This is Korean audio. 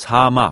사막.